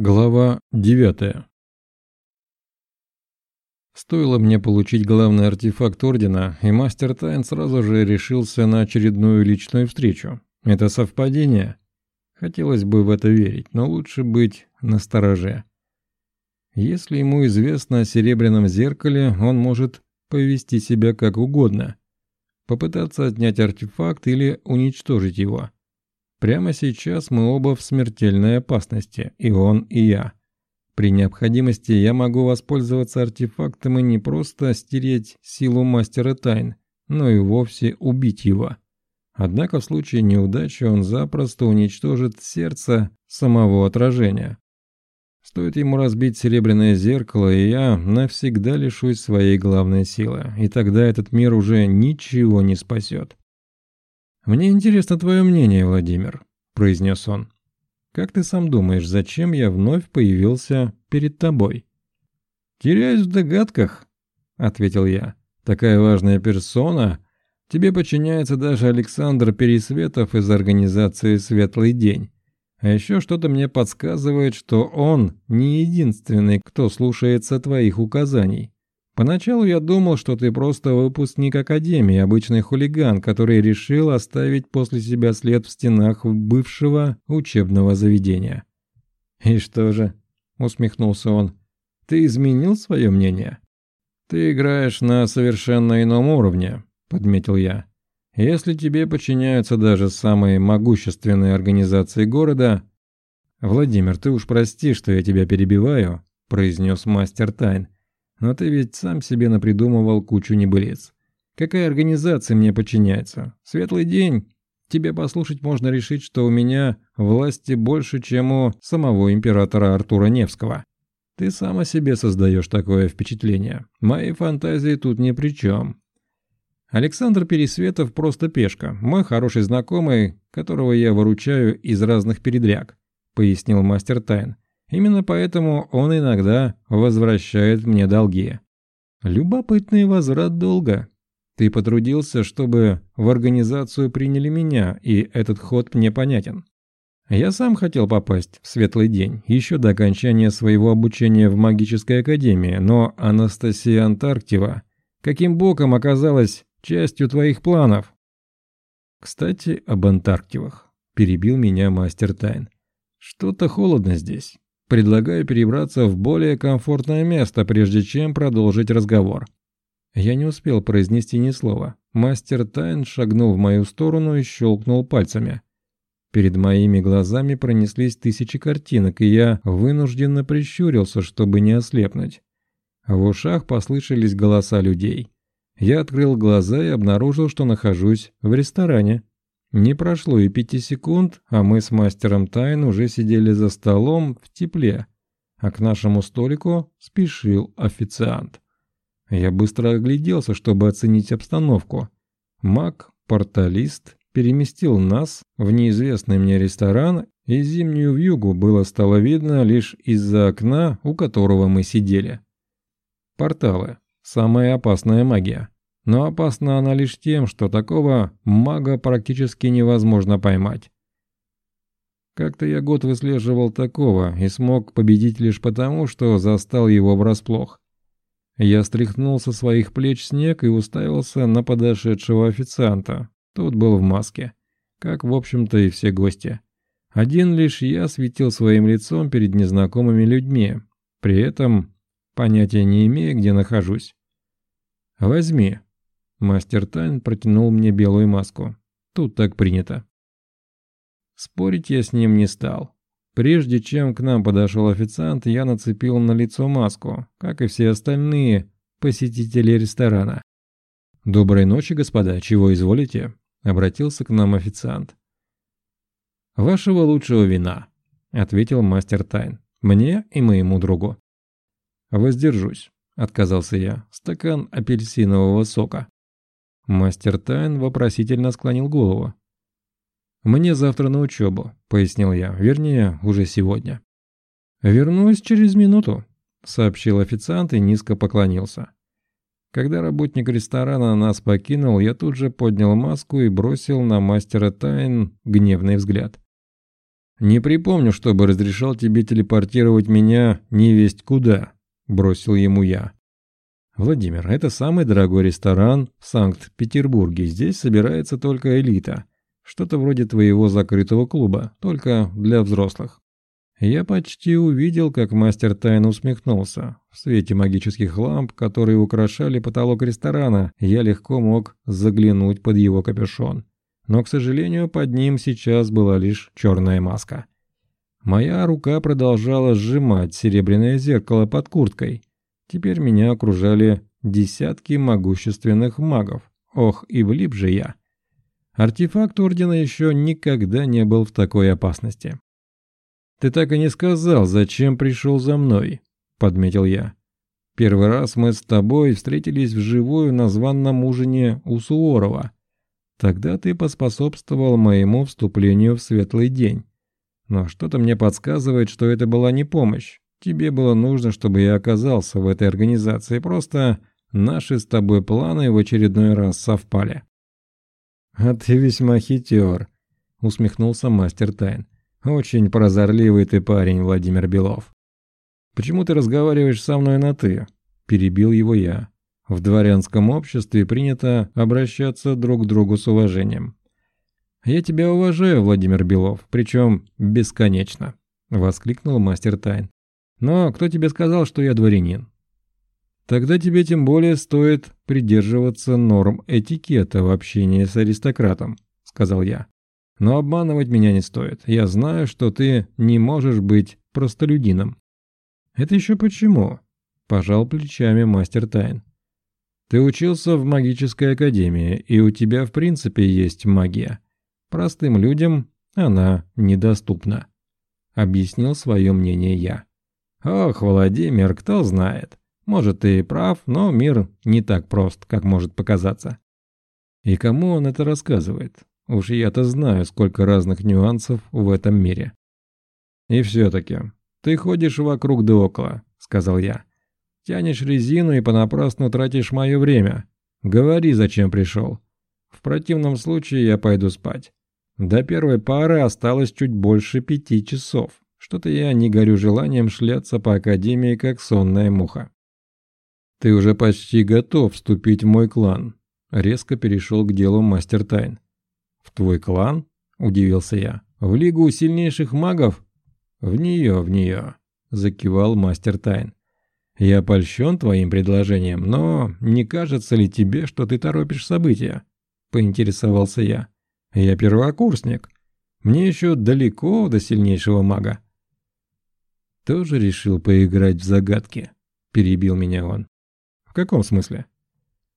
Глава 9 Стоило мне получить главный артефакт Ордена, и Мастер Тайн сразу же решился на очередную личную встречу. Это совпадение? Хотелось бы в это верить, но лучше быть настороже. Если ему известно о Серебряном Зеркале, он может повести себя как угодно. Попытаться отнять артефакт или уничтожить его – Прямо сейчас мы оба в смертельной опасности, и он, и я. При необходимости я могу воспользоваться артефактом и не просто стереть силу мастера тайн, но и вовсе убить его. Однако в случае неудачи он запросто уничтожит сердце самого отражения. Стоит ему разбить серебряное зеркало, и я навсегда лишусь своей главной силы, и тогда этот мир уже ничего не спасет. «Мне интересно твое мнение, Владимир», — произнес он. «Как ты сам думаешь, зачем я вновь появился перед тобой?» «Теряюсь в догадках», — ответил я. «Такая важная персона. Тебе подчиняется даже Александр Пересветов из организации «Светлый день». А еще что-то мне подсказывает, что он не единственный, кто слушается твоих указаний. Поначалу я думал, что ты просто выпускник Академии, обычный хулиган, который решил оставить после себя след в стенах бывшего учебного заведения. «И что же?» — усмехнулся он. «Ты изменил свое мнение?» «Ты играешь на совершенно ином уровне», — подметил я. «Если тебе подчиняются даже самые могущественные организации города...» «Владимир, ты уж прости, что я тебя перебиваю», — произнес мастер Тайн. Но ты ведь сам себе напридумывал кучу небылиц. Какая организация мне подчиняется? Светлый день. Тебе послушать можно решить, что у меня власти больше, чем у самого императора Артура Невского. Ты сам о себе создаешь такое впечатление. Мои фантазии тут ни при чем. Александр Пересветов просто пешка, мой хороший знакомый, которого я выручаю из разных передряг, пояснил мастер Тайн. Именно поэтому он иногда возвращает мне долги. Любопытный возврат долга. Ты потрудился, чтобы в организацию приняли меня, и этот ход мне понятен. Я сам хотел попасть в светлый день, еще до окончания своего обучения в магической академии, но Анастасия Антарктива каким боком оказалась частью твоих планов? Кстати, об Антарктивах. Перебил меня мастер Тайн. Что-то холодно здесь. Предлагаю перебраться в более комфортное место, прежде чем продолжить разговор. Я не успел произнести ни слова. Мастер Тайн шагнул в мою сторону и щелкнул пальцами. Перед моими глазами пронеслись тысячи картинок, и я вынужденно прищурился, чтобы не ослепнуть. В ушах послышались голоса людей. Я открыл глаза и обнаружил, что нахожусь в ресторане. Не прошло и пяти секунд, а мы с мастером тайн уже сидели за столом в тепле, а к нашему столику спешил официант. Я быстро огляделся, чтобы оценить обстановку. Маг, порталист, переместил нас в неизвестный мне ресторан, и зимнюю вьюгу было стало видно лишь из-за окна, у которого мы сидели. Порталы. Самая опасная магия. Но опасна она лишь тем, что такого мага практически невозможно поймать. Как-то я год выслеживал такого и смог победить лишь потому, что застал его врасплох. Я стряхнул со своих плеч снег и уставился на подошедшего официанта. Тот был в маске, как, в общем-то, и все гости. Один лишь я светил своим лицом перед незнакомыми людьми, при этом понятия не имея, где нахожусь. «Возьми», Мастер Тайн протянул мне белую маску. Тут так принято. Спорить я с ним не стал. Прежде чем к нам подошел официант, я нацепил на лицо маску, как и все остальные посетители ресторана. «Доброй ночи, господа, чего изволите?» — обратился к нам официант. «Вашего лучшего вина», — ответил мастер Тайн. «Мне и моему другу». «Воздержусь», — отказался я. «Стакан апельсинового сока». Мастер Тайн вопросительно склонил голову. «Мне завтра на учебу», — пояснил я, вернее, уже сегодня. «Вернусь через минуту», — сообщил официант и низко поклонился. Когда работник ресторана нас покинул, я тут же поднял маску и бросил на мастера Тайн гневный взгляд. «Не припомню, чтобы разрешал тебе телепортировать меня невесть куда», – бросил ему я. «Владимир, это самый дорогой ресторан в Санкт-Петербурге. Здесь собирается только элита. Что-то вроде твоего закрытого клуба, только для взрослых». Я почти увидел, как мастер Тайн усмехнулся. В свете магических ламп, которые украшали потолок ресторана, я легко мог заглянуть под его капюшон. Но, к сожалению, под ним сейчас была лишь черная маска. Моя рука продолжала сжимать серебряное зеркало под курткой. Теперь меня окружали десятки могущественных магов. Ох, и влип же я. Артефакт Ордена еще никогда не был в такой опасности. «Ты так и не сказал, зачем пришел за мной», — подметил я. «Первый раз мы с тобой встретились вживую на званном ужине у Суворова. Тогда ты поспособствовал моему вступлению в светлый день. Но что-то мне подсказывает, что это была не помощь. Тебе было нужно, чтобы я оказался в этой организации. Просто наши с тобой планы в очередной раз совпали». «А ты весьма хитер», — усмехнулся мастер Тайн. Очень прозорливый ты парень, Владимир Белов. Почему ты разговариваешь со мной на «ты»?» Перебил его я. В дворянском обществе принято обращаться друг к другу с уважением. «Я тебя уважаю, Владимир Белов, причем бесконечно», — воскликнул мастер тайн. «Но кто тебе сказал, что я дворянин?» «Тогда тебе тем более стоит придерживаться норм этикета в общении с аристократом», — сказал я. Но обманывать меня не стоит. Я знаю, что ты не можешь быть простолюдином». «Это еще почему?» – пожал плечами мастер тайн. «Ты учился в магической академии, и у тебя в принципе есть магия. Простым людям она недоступна», – объяснил свое мнение я. «Ох, Владимир, кто знает. Может, ты и прав, но мир не так прост, как может показаться». «И кому он это рассказывает?» Уж я-то знаю, сколько разных нюансов в этом мире. «И все-таки, ты ходишь вокруг да около», — сказал я. «Тянешь резину и понапрасну тратишь мое время. Говори, зачем пришел. В противном случае я пойду спать. До первой пары осталось чуть больше пяти часов. Что-то я не горю желанием шляться по академии, как сонная муха». «Ты уже почти готов вступить в мой клан», — резко перешел к делу мастер Тайн. «В твой клан?» – удивился я. «В лигу сильнейших магов?» «В нее, в нее», – закивал мастер тайн. «Я польщен твоим предложением, но не кажется ли тебе, что ты торопишь события?» – поинтересовался я. «Я первокурсник. Мне еще далеко до сильнейшего мага». «Тоже решил поиграть в загадки?» – перебил меня он. «В каком смысле?»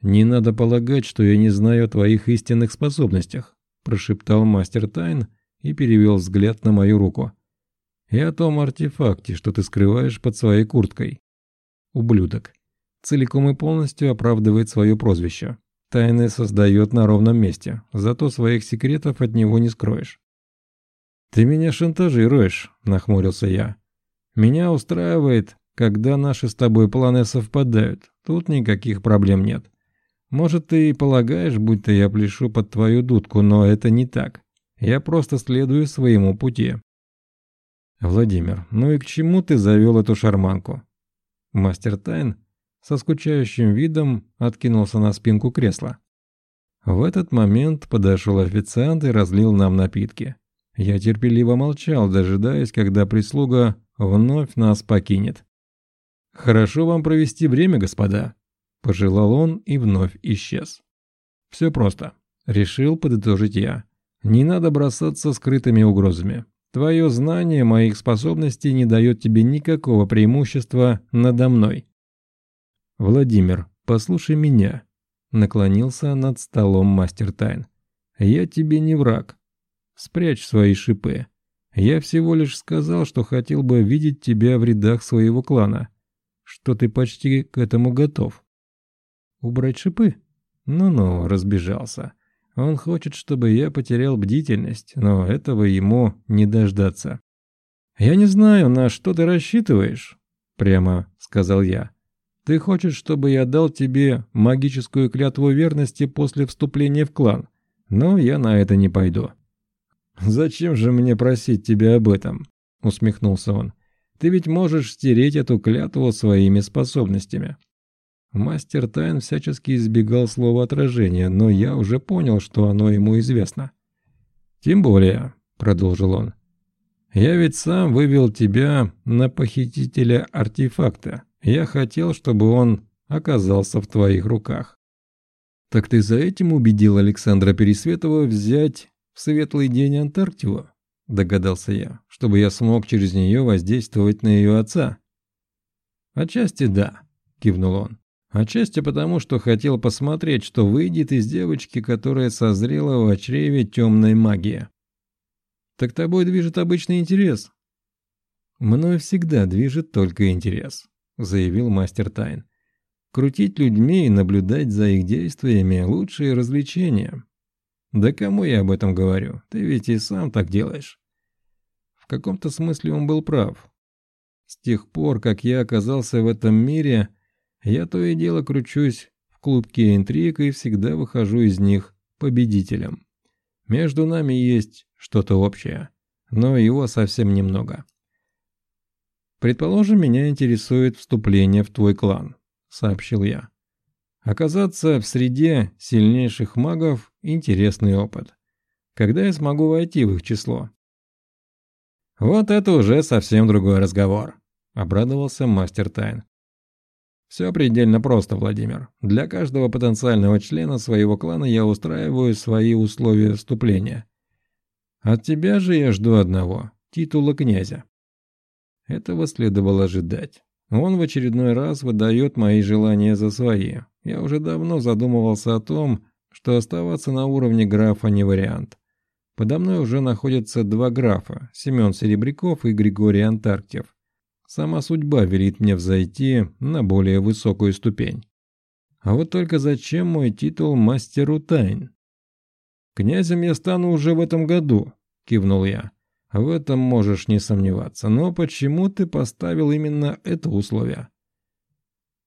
«Не надо полагать, что я не знаю о твоих истинных способностях прошептал мастер Тайн и перевел взгляд на мою руку. «И о том артефакте, что ты скрываешь под своей курткой». Ублюдок. Целиком и полностью оправдывает свое прозвище. Тайны создает на ровном месте, зато своих секретов от него не скроешь. «Ты меня шантажируешь», — нахмурился я. «Меня устраивает, когда наши с тобой планы совпадают. Тут никаких проблем нет. Может, ты и полагаешь, будто я пляшу под твою дудку, но это не так. Я просто следую своему пути. Владимир, ну и к чему ты завел эту шарманку? Мастер Тайн со скучающим видом откинулся на спинку кресла. В этот момент подошел официант и разлил нам напитки. Я терпеливо молчал, дожидаясь, когда прислуга вновь нас покинет. «Хорошо вам провести время, господа», Пожелал он и вновь исчез. Все просто. Решил подытожить я. Не надо бросаться скрытыми угрозами. Твое знание моих способностей не дает тебе никакого преимущества надо мной. Владимир, послушай меня. Наклонился над столом мастер тайн. Я тебе не враг. Спрячь свои шипы. Я всего лишь сказал, что хотел бы видеть тебя в рядах своего клана. Что ты почти к этому готов. Убрать шипы? Ну-ну, разбежался. Он хочет, чтобы я потерял бдительность, но этого ему не дождаться. «Я не знаю, на что ты рассчитываешь», — прямо сказал я. «Ты хочешь, чтобы я дал тебе магическую клятву верности после вступления в клан, но я на это не пойду». «Зачем же мне просить тебя об этом?» — усмехнулся он. «Ты ведь можешь стереть эту клятву своими способностями». Мастер Тайн всячески избегал слова отражения, но я уже понял, что оно ему известно. «Тем более», — продолжил он, — «я ведь сам вывел тебя на похитителя артефакта. Я хотел, чтобы он оказался в твоих руках». «Так ты за этим убедил Александра Пересветова взять в светлый день Антарктиду?» – догадался я, чтобы я смог через нее воздействовать на ее отца. «Отчасти да», – кивнул он. «Отчасти потому, что хотел посмотреть, что выйдет из девочки, которая созрела в чреве темной магии». «Так тобой движет обычный интерес». «Мною всегда движет только интерес», – заявил мастер Тайн. «Крутить людьми и наблюдать за их действиями – лучшее развлечение, да кому я об этом говорю? Ты ведь и сам так делаешь. В каком-то смысле он был прав. С тех пор, как я оказался в этом мире, я то и дело кручусь в клубке интриг и всегда выхожу из них победителем. Между нами есть что-то общее, но его совсем немного. «Предположим, меня интересует вступление в твой клан», — сообщил я. Оказаться в среде сильнейших магов – интересный опыт. Когда я смогу войти в их число? Вот это уже совсем другой разговор, обрадовался мастер Тайн. Все предельно просто, Владимир. Для каждого потенциального члена своего клана я устраиваю свои условия вступления. От тебя же я жду одного – титула князя. Этого следовало ожидать. Он в очередной раз выдает мои желания за свои. Я уже давно задумывался о том, что оставаться на уровне графа не вариант. Подо мной уже находятся два графа, Семен Серебряков и Григорий Антарктев. Сама судьба велит мне взойти на более высокую ступень. А вот только зачем мой титул мастеру тайн? «Князем я стану уже в этом году», — кивнул я. В этом можешь не сомневаться. Но почему ты поставил именно это условие?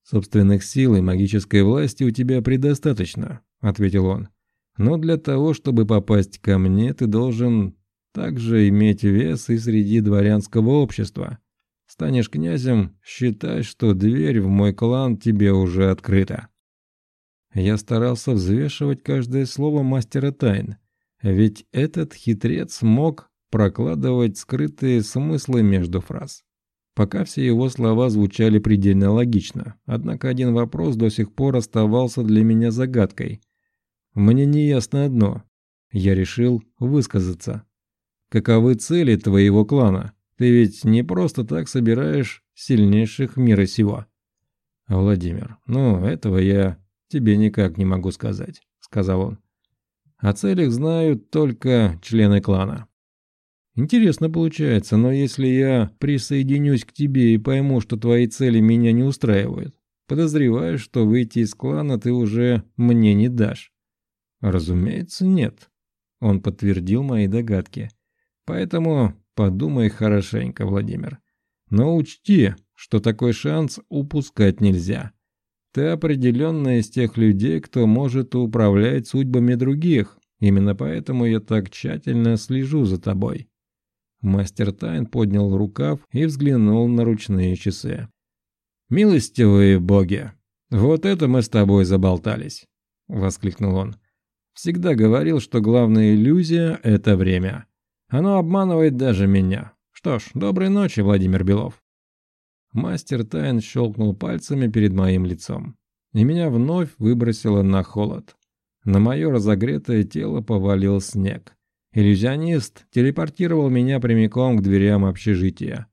Собственных сил и магической власти у тебя предостаточно, ответил он. Но для того, чтобы попасть ко мне, ты должен также иметь вес и среди дворянского общества. Станешь князем, считай, что дверь в мой клан тебе уже открыта. Я старался взвешивать каждое слово мастера тайн, ведь этот хитрец мог прокладывать скрытые смыслы между фраз. Пока все его слова звучали предельно логично, однако один вопрос до сих пор оставался для меня загадкой. Мне не ясно одно. Я решил высказаться. Каковы цели твоего клана? Ты ведь не просто так собираешь сильнейших мира сего. Владимир, ну, этого я тебе никак не могу сказать, сказал он. О целях знают только члены клана. Интересно получается, но если я присоединюсь к тебе и пойму, что твои цели меня не устраивают, подозреваю, что выйти из клана ты уже мне не дашь. Разумеется, нет. Он подтвердил мои догадки. Поэтому подумай хорошенько, Владимир. Но учти, что такой шанс упускать нельзя. Ты определенно из тех людей, кто может управлять судьбами других. Именно поэтому я так тщательно слежу за тобой. Мастер Тайн поднял рукав и взглянул на ручные часы. «Милостивые боги, вот это мы с тобой заболтались!» — воскликнул он. «Всегда говорил, что главная иллюзия — это время. Оно обманывает даже меня. Что ж, доброй ночи, Владимир Белов». Мастер Тайн щелкнул пальцами перед моим лицом, и меня вновь выбросило на холод. На мое разогретое тело повалил снег. Иллюзионист телепортировал меня прямиком к дверям общежития.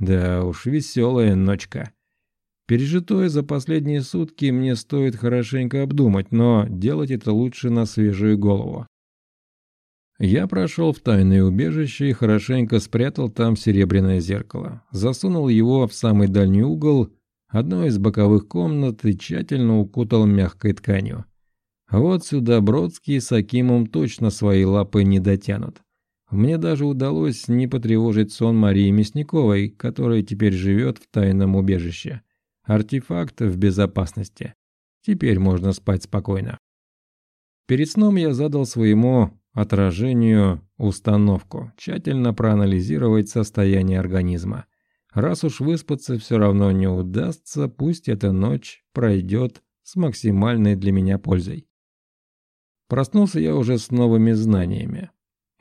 Да уж, веселая ночка. Пережитое за последние сутки мне стоит хорошенько обдумать, но делать это лучше на свежую голову. Я прошел в тайное убежище и хорошенько спрятал там серебряное зеркало. Засунул его в самый дальний угол одной из боковых комнат и тщательно укутал мягкой тканью. Вот сюда Бродский с Акимом точно свои лапы не дотянут. Мне даже удалось не потревожить сон Марии Мясниковой, которая теперь живет в тайном убежище. Артефакт в безопасности. Теперь можно спать спокойно. Перед сном я задал своему отражению установку, тщательно проанализировать состояние организма. Раз уж выспаться все равно не удастся, пусть эта ночь пройдет с максимальной для меня пользой. Проснулся я уже с новыми знаниями.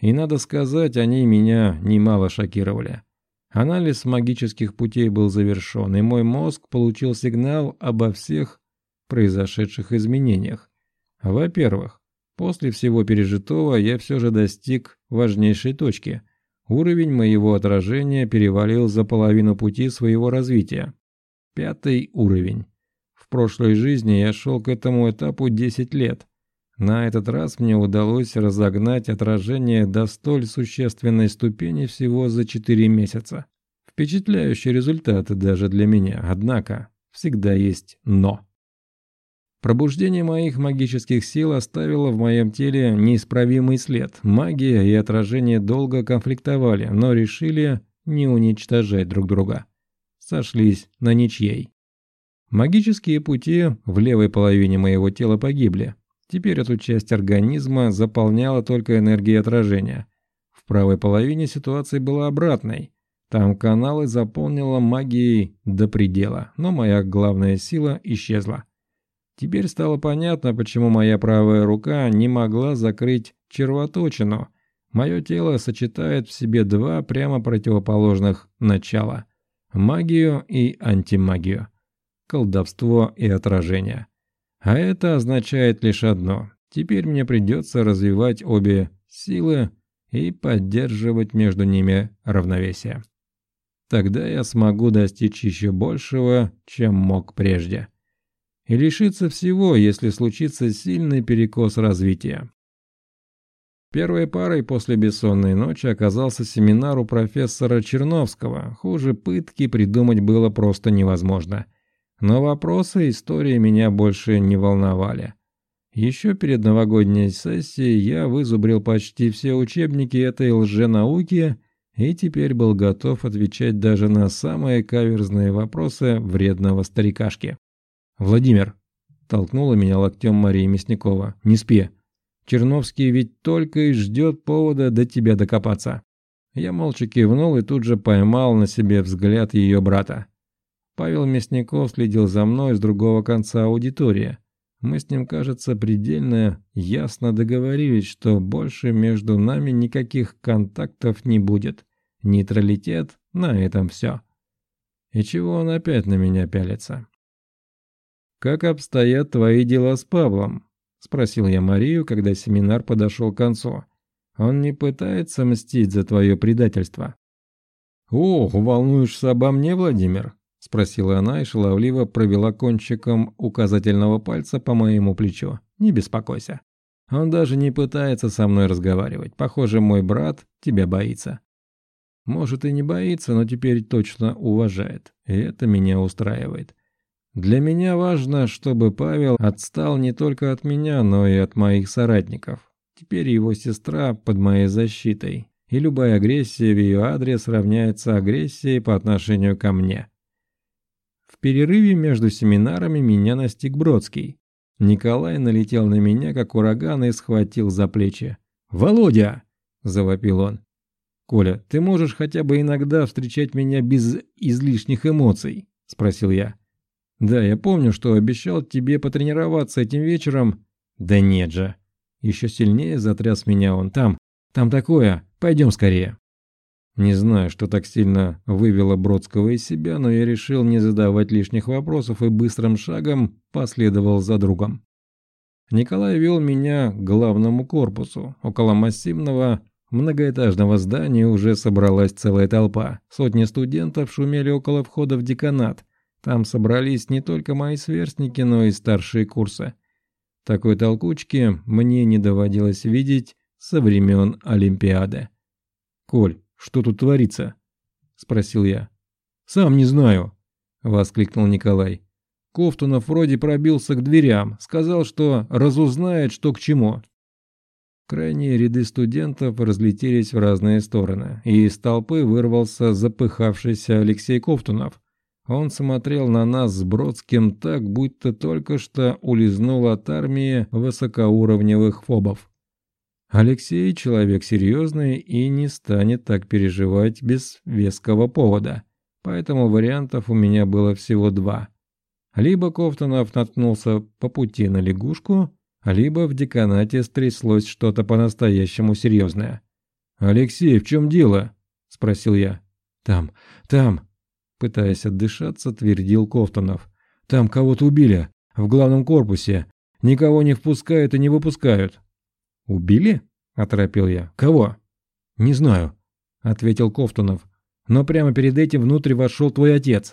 И, надо сказать, они меня немало шокировали. Анализ магических путей был завершен, и мой мозг получил сигнал обо всех произошедших изменениях. Во-первых, после всего пережитого я все же достиг важнейшей точки. Уровень моего отражения перевалил за половину пути своего развития. Пятый уровень. В прошлой жизни я шел к этому этапу 10 лет. На этот раз мне удалось разогнать отражение до столь существенной ступени всего за 4 месяца. Впечатляющий результат даже для меня, однако всегда есть «но». Пробуждение моих магических сил оставило в моем теле неисправимый след. Магия и отражение долго конфликтовали, но решили не уничтожать друг друга. Сошлись на ничьей. Магические пути в левой половине моего тела погибли. Теперь эту часть организма заполняла только энергия отражения. В правой половине ситуация была обратной. Там каналы заполнила магией до предела, но моя главная сила исчезла. Теперь стало понятно, почему моя правая рука не могла закрыть червоточину. Мое тело сочетает в себе два прямо противоположных начала – магию и антимагию, колдовство и отражение. А это означает лишь одно – теперь мне придется развивать обе силы и поддерживать между ними равновесие. Тогда я смогу достичь еще большего, чем мог прежде и лишиться всего, если случится сильный перекос развития. Первой парой после бессонной ночи оказался семинар у профессора Черновского. Хуже пытки придумать было просто невозможно. Но вопросы истории меня больше не волновали. Еще перед новогодней сессией я вызубрил почти все учебники этой лженауки и теперь был готов отвечать даже на самые каверзные вопросы вредного старикашки. «Владимир!» – толкнула меня локтем Мария Мясникова. «Не спи! Черновский ведь только и ждет повода до тебя докопаться!» Я молча кивнул и тут же поймал на себе взгляд ее брата. Павел Мясников следил за мной с другого конца аудитории. Мы с ним, кажется, предельно ясно договорились, что больше между нами никаких контактов не будет. Нейтралитет, на этом все. И чего он опять на меня пялится? «Как обстоят твои дела с Павлом?» – спросил я Марию, когда семинар подошел к концу. «Он не пытается мстить за твое предательство?» «Ох, волнуешься обо мне, Владимир?» – спросила она и шаловливо провела кончиком указательного пальца по моему плечу. «Не беспокойся. Он даже не пытается со мной разговаривать. Похоже, мой брат тебя боится». Может и не боится, но теперь точно уважает. И это меня устраивает. Для меня важно, чтобы Павел отстал не только от меня, но и от моих соратников. Теперь его сестра под моей защитой, и любая агрессия в ее адрес равняется агрессией по отношению ко мне. Перерыве между семинарами меня настиг Бродский. Николай налетел на меня, как ураган, и схватил за плечи. «Володя!» – завопил он. «Коля, ты можешь хотя бы иногда встречать меня без излишних эмоций?» – спросил я. «Да, я помню, что обещал тебе потренироваться этим вечером». «Да нет же». Еще сильнее затряс меня он. «Там, там такое. Пойдем скорее». Не знаю, что так сильно вывело Бродского из себя, но я решил не задавать лишних вопросов и быстрым шагом последовал за другом. Николай вел меня к главному корпусу. Около массивного многоэтажного здания уже собралась целая толпа. Сотни студентов шумели около входа в деканат. Там собрались не только мои сверстники, но и старшие курсы. Такой толкучки мне не доводилось видеть со времен Олимпиады. «Коль, что тут творится?» – спросил я. «Сам не знаю», – воскликнул Николай. Кофтунов вроде пробился к дверям, сказал, что разузнает, что к чему. Крайние ряды студентов разлетелись в разные стороны, и из толпы вырвался запыхавшийся Алексей Кофтунов. Он смотрел на нас с Бродским так, будто только что улизнул от армии высокоуровневых фобов. Алексей человек серьезный и не станет так переживать без веского повода. Поэтому вариантов у меня было всего два. Либо Кофтонов наткнулся по пути на лягушку, либо в деканате стряслось что-то по-настоящему серьезное. «Алексей, в чем дело?» – спросил я. «Там, там», – пытаясь отдышаться, твердил Кофтонов. «Там кого-то убили, в главном корпусе. Никого не впускают и не выпускают». «Убили?» – оторопил я. «Кого?» «Не знаю», – ответил Кофтонов. «Но прямо перед этим внутрь вошел твой отец».